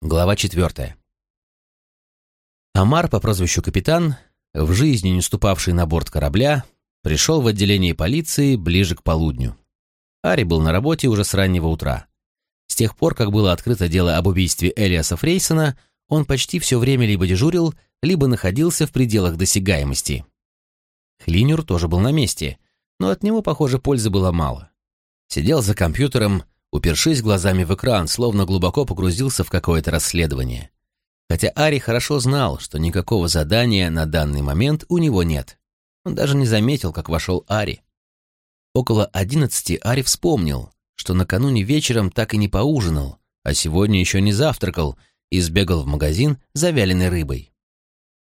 Глава четвертая. Амар по прозвищу Капитан, в жизни не ступавший на борт корабля, пришел в отделение полиции ближе к полудню. Ари был на работе уже с раннего утра. С тех пор, как было открыто дело об убийстве Элиаса Фрейсона, он почти все время либо дежурил, либо находился в пределах досягаемости. Хлинюр тоже был на месте, но от него, похоже, пользы было мало. Сидел за компьютером, упершись глазами в экран, словно глубоко погрузился в какое-то расследование. Хотя Ари хорошо знал, что никакого задания на данный момент у него нет. Он даже не заметил, как вошел Ари. Около одиннадцати Ари вспомнил, что накануне вечером так и не поужинал, а сегодня еще не завтракал и сбегал в магазин за вяленой рыбой.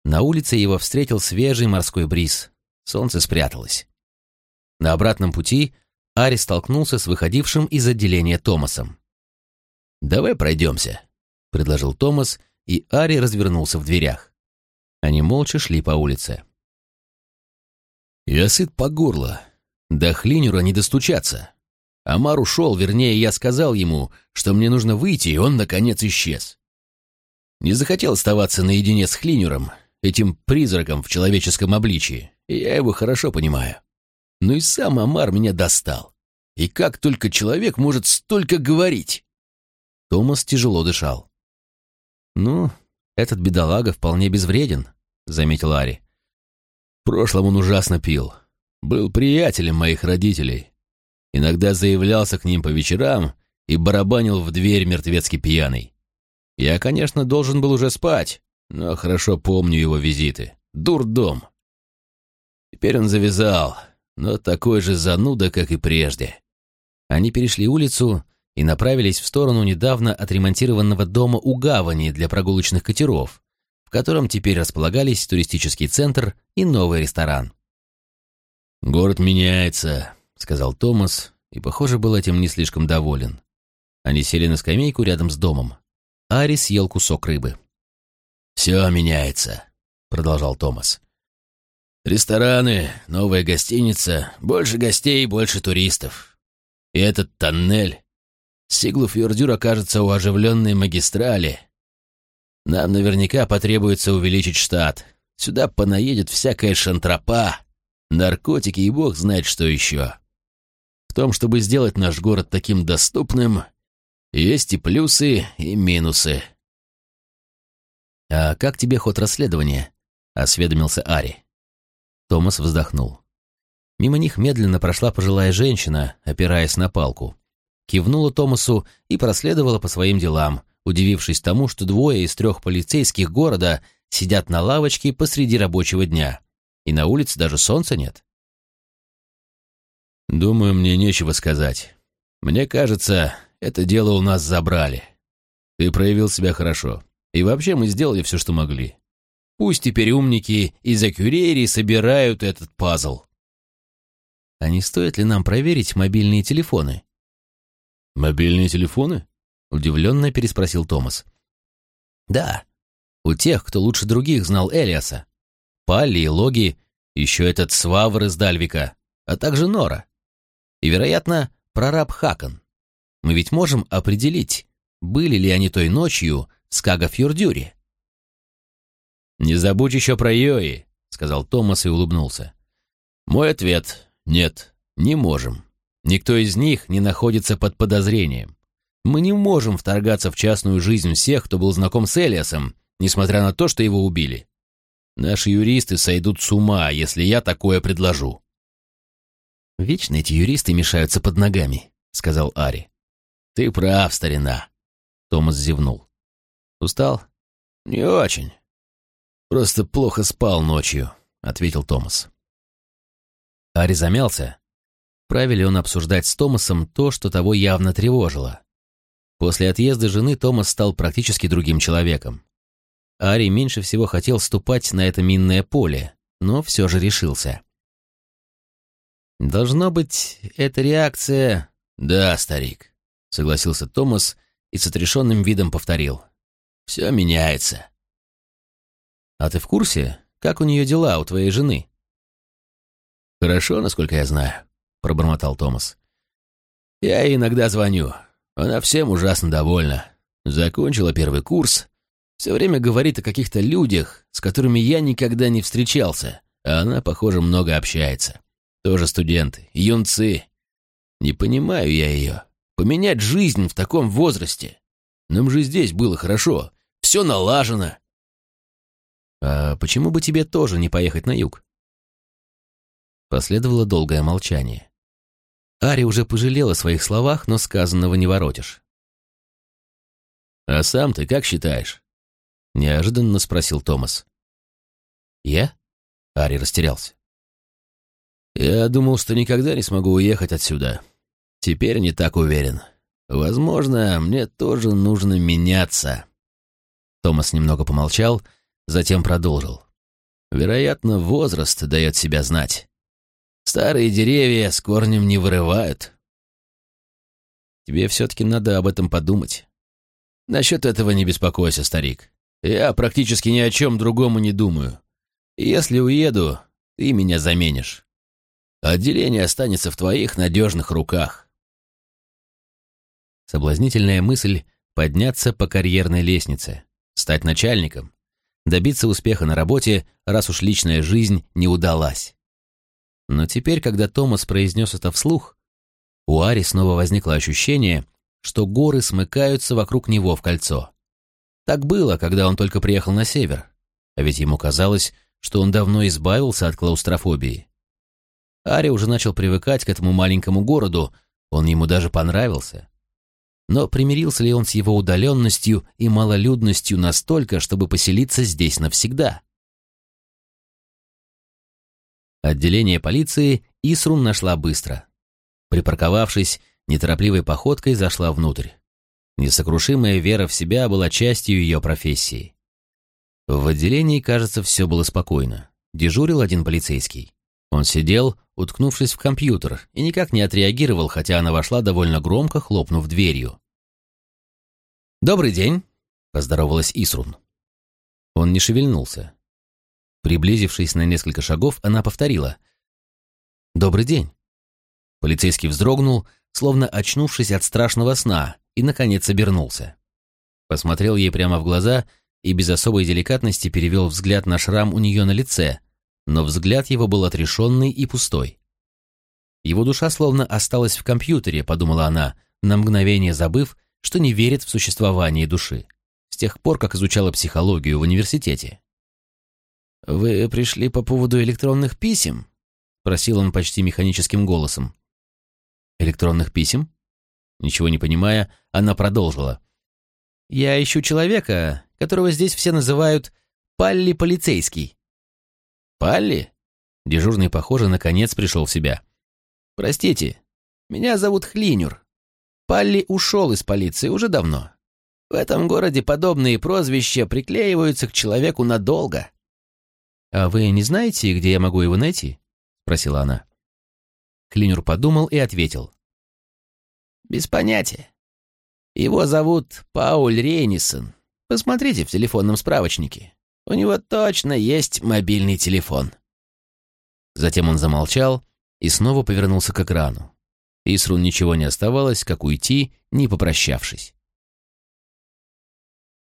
На улице его встретил свежий морской бриз. Солнце спряталось. На обратном пути Ари столкнулся с выходившим из отделения Томасом. «Давай пройдемся», — предложил Томас, и Ари развернулся в дверях. Они молча шли по улице. «Я сыт по горло. До Хлинера не достучаться. Амар ушел, вернее, я сказал ему, что мне нужно выйти, и он, наконец, исчез. Не захотел оставаться наедине с Хлинером, этим призраком в человеческом обличии, и я его хорошо понимаю. Но и сам Амар меня достал. И как только человек может столько говорить? Томас тяжело дышал. «Ну, этот бедолага вполне безвреден», — заметил Ари. «В прошлом он ужасно пил. Был приятелем моих родителей. Иногда заявлялся к ним по вечерам и барабанил в дверь мертвецки пьяный. Я, конечно, должен был уже спать, но хорошо помню его визиты. Дурдом. Теперь он завязал, но такой же зануда, как и прежде. Они перешли улицу и направились в сторону недавно отремонтированного дома у гавани для прогулочных катеров, в котором теперь располагались туристический центр и новый ресторан. «Город меняется», — сказал Томас, и, похоже, был этим не слишком доволен. Они сели на скамейку рядом с домом. Ари съел кусок рыбы. «Все меняется», — продолжал Томас. Рестораны, новая гостиница, больше гостей, больше туристов. И этот тоннель. Сиглуфьордюр окажется у оживленной магистрали. Нам наверняка потребуется увеличить штат. Сюда понаедет всякая шантропа, наркотики и бог знает что еще. В том, чтобы сделать наш город таким доступным, есть и плюсы, и минусы. «А как тебе ход расследования?» — осведомился Ари. Томас вздохнул. Мимо них медленно прошла пожилая женщина, опираясь на палку. Кивнула Томасу и проследовала по своим делам, удивившись тому, что двое из трех полицейских города сидят на лавочке посреди рабочего дня, и на улице даже солнца нет. «Думаю, мне нечего сказать. Мне кажется, это дело у нас забрали. Ты проявил себя хорошо, и вообще мы сделали все, что могли. Пусть теперь умники из Акюрери собирают этот пазл. А не стоит ли нам проверить мобильные телефоны? Мобильные телефоны? Удивленно переспросил Томас. Да, у тех, кто лучше других знал Элиаса. Палли и Логи, еще этот Свавр из Дальвика, а также Нора. И, вероятно, прораб Хакон. Мы ведь можем определить, были ли они той ночью в Скагафьордюре. «Не забудь еще про Йои», — сказал Томас и улыбнулся. «Мой ответ — нет, не можем. Никто из них не находится под подозрением. Мы не можем вторгаться в частную жизнь всех, кто был знаком с Элиасом, несмотря на то, что его убили. Наши юристы сойдут с ума, если я такое предложу». «Вечно эти юристы мешаются под ногами», — сказал Ари. «Ты прав, старина», — Томас зевнул. «Устал?» «Не очень. «Просто плохо спал ночью», — ответил Томас. Ари замялся. Правили он обсуждать с Томасом то, что того явно тревожило. После отъезда жены Томас стал практически другим человеком. Ари меньше всего хотел ступать на это минное поле, но все же решился. «Должно быть, эта реакция...» «Да, старик», — согласился Томас и с отрешенным видом повторил. «Все меняется. «А ты в курсе, как у нее дела, у твоей жены?» «Хорошо, насколько я знаю», — пробормотал Томас. «Я ей иногда звоню. Она всем ужасно довольна. Закончила первый курс. Все время говорит о каких-то людях, с которыми я никогда не встречался, а она, похоже, много общается. Тоже студенты, юнцы. Не понимаю я ее. Поменять жизнь в таком возрасте. Нам же здесь было хорошо. Все налажено. А почему бы тебе тоже не поехать на юг? Последовало долгое молчание. Ари уже пожалела о своих словах, но сказанного не воротишь. «А сам ты как считаешь?» — неожиданно спросил Томас. «Я?» — Ари растерялся. «Я думал, что никогда не смогу уехать отсюда. Теперь не так уверен. Возможно, мне тоже нужно меняться». Томас немного помолчал, затем продолжил. «Вероятно, возраст дает себя знать. Старые деревья с корнем не вырывают. Тебе все-таки надо об этом подумать. Насчет этого не беспокойся, старик. Я практически ни о чем другому не думаю. Если уеду, ты меня заменишь. Отделение останется в твоих надежных руках. Соблазнительная мысль подняться по карьерной лестнице, стать начальником, добиться успеха на работе, раз уж личная жизнь не удалась. Но теперь, когда Томас произнес это вслух, у Ари снова возникло ощущение, что горы смыкаются вокруг него в кольцо. Так было, когда он только приехал на север, а ведь ему казалось, что он давно избавился от клаустрофобии. Ари уже начал привыкать к этому маленькому городу, он ему даже понравился. Но примирился ли он с его удаленностью и малолюдностью настолько, чтобы поселиться здесь навсегда? Отделение полиции Исрун нашла быстро. Припарковавшись, неторопливой походкой зашла внутрь. Несокрушимая вера в себя была частью ее профессии. В отделении, кажется, все было спокойно. Дежурил один полицейский. Он сидел, уткнувшись в компьютер, и никак не отреагировал, хотя она вошла довольно громко, хлопнув дверью. «Добрый день», — поздоровалась Исрун. Он не шевельнулся. Приблизившись на несколько шагов, она повторила. «Добрый день». Полицейский вздрогнул, словно очнувшись от страшного сна, и, наконец, обернулся. Посмотрел ей прямо в глаза и без особой деликатности перевел взгляд на шрам у нее на лице, но взгляд его был отрешенный и пустой. Его душа словно осталась в компьютере, подумала она, на мгновение забыв, что не верит в существование души, с тех пор, как изучала психологию в университете. «Вы пришли по поводу электронных писем?» — спросил он почти механическим голосом. «Электронных писем?» Ничего не понимая, она продолжила. «Я ищу человека, которого здесь все называют Палли Полицейский». «Палли?» Дежурный, похоже, наконец пришел в себя. «Простите, меня зовут Хлинюр. Палли ушел из полиции уже давно. В этом городе подобные прозвища приклеиваются к человеку надолго». «А вы не знаете, где я могу его найти?» — спросила она. Клинер подумал и ответил. «Без понятия. Его зовут Пауль Рейнисон. Посмотрите в телефонном справочнике. У него точно есть мобильный телефон». Затем он замолчал и снова повернулся к экрану. Исрун ничего не оставалось, как уйти, не попрощавшись.